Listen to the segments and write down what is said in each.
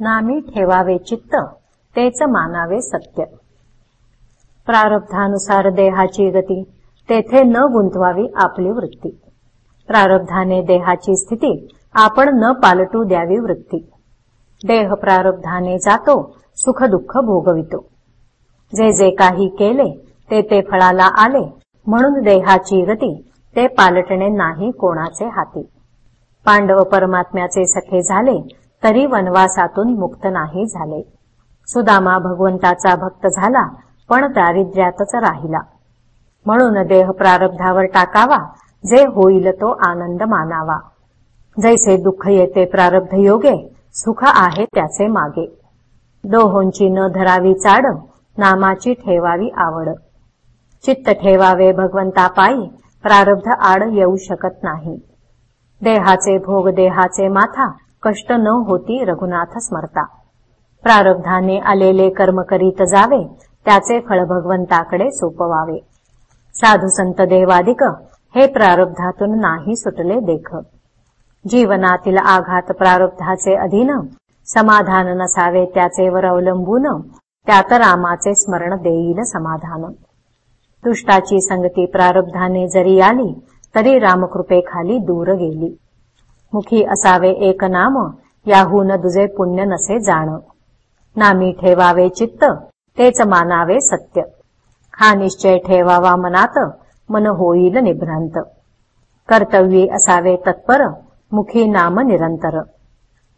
नामी ठेवावे चित्त तेच मानावे सत्य. प्रारब्धानुसार देहाची गती तेथे न गुंतवावी आपली वृत्ती. प्रारब्धाने देहाची स्थिती आपण न पालटू द्यावी वृत्ती. देह प्रारब्धाने जातो सुख दुःख भोगवितो. जे जे काही केले ते ते फळाला आले म्हणून देहाची गती ते पालटणे नाही कोणाचे हाती. पांडव परमात्म्याचे सखे झाले तरी वनवासातून मुक्त नाही झाले. सुदामा भगवंताचा भक्त झाला पण दारिद्र्यातच राहिला. म्हणून देह प्रारब्धावर टाकावा जे होईल तो आनंद मानावा. जैसे दुःख येते प्रारब्ध योगे सुख आहे त्याचे मागे. दोहोंची न धरावी चाड नामाची ठेवावी आवड. चित्त ठेवावे भगवंता पायी प्रारब्ध आड येऊ शकत नाही. देहाचे भोग देहाचे माथा कष्ट न होती रघुनाथ स्मरता. प्रारब्धाने आलेले कर्म करीत जावे त्याचे फळ भगवंताकडे सोपवावे. साधू संत देवादिक हे प्रारब्धातून नाही सुटले देख. जीवनातील आघात प्रारब्धाचे अधीन समाधान नसावे त्याचे वर अवलंबून त्यात रामाचे स्मरण देईल समाधान. दुष्टाची संगती प्रारब्धाने जरी आली तरी रामकृपेखाली दूर गेली. मुखी असावे एक नाम याहून दुजे पुण्य नसे जाण. नामी ठेवावे चित्त तेच मानावे सत्य. हा निश्चय ठेवावा मनात मन होईल निभ्रांत. कर्तव्यी असावे तत्पर मुखी नाम निरंतर.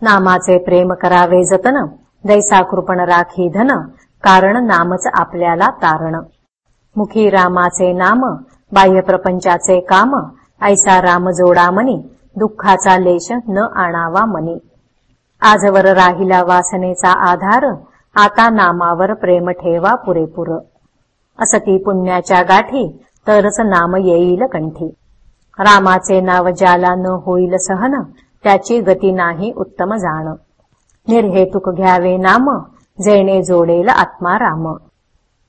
नामाचे प्रेम करावे जतन दैसा कृपण राखी धन कारण नामच आपल्याला तारण. मुखी रामाचे नाम बाह्य प्रपंचाचे काम ऐसा राम जोडामनी दुःखाचा लेश न आणावा मनी आजवर राहिला वासनेचा आधार आता नामावर प्रेम ठेवा पुरेपूर. असती पुण्याच्या गाठी तरच नाम येईल कंठी. रामाचे नाव ज्याला न होईल सहन त्याची गती नाही उत्तम जाण. निर्हेतुक घ्यावे नाम जेणे जोडेल आत्मा राम.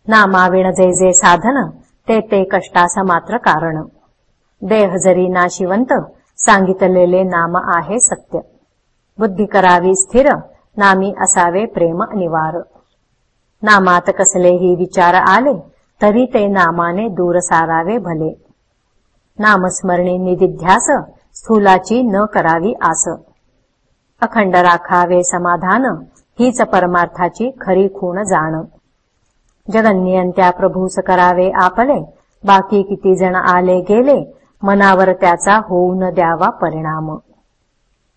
नामाविण जे जे साधन ते ते कष्टास मात्र कारण. देह जरी नाशिवंत सांगितलेले नाम आहे सत्य. बुद्धी करावी स्थिर नामी असावे प्रेम निवार नामात कसलेही विचार आले तरी ते नामाने दूर सारावे भले. नामस्मरणी निदिध्यास स्थूलाची न करावी आस. अखंड राखावे समाधान हीच परमार्थाची खरी खूण जाण. जगन्नियंत्या प्रभूस करावे आपले बाकी किती जण आले गेले मनावर त्याचा होऊ न द्यावा परिणाम.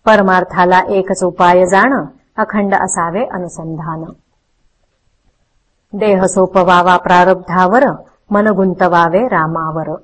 परमार्थाला एकच उपाय जाण अखंड असावे अनुसंधान. देह सोपवावा प्रारब्धावर मन गुंतवावे रामावर.